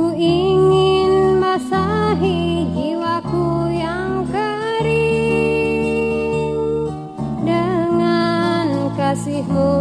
Ku ingin masahi jiwaku yang kering Dengan kasihmu.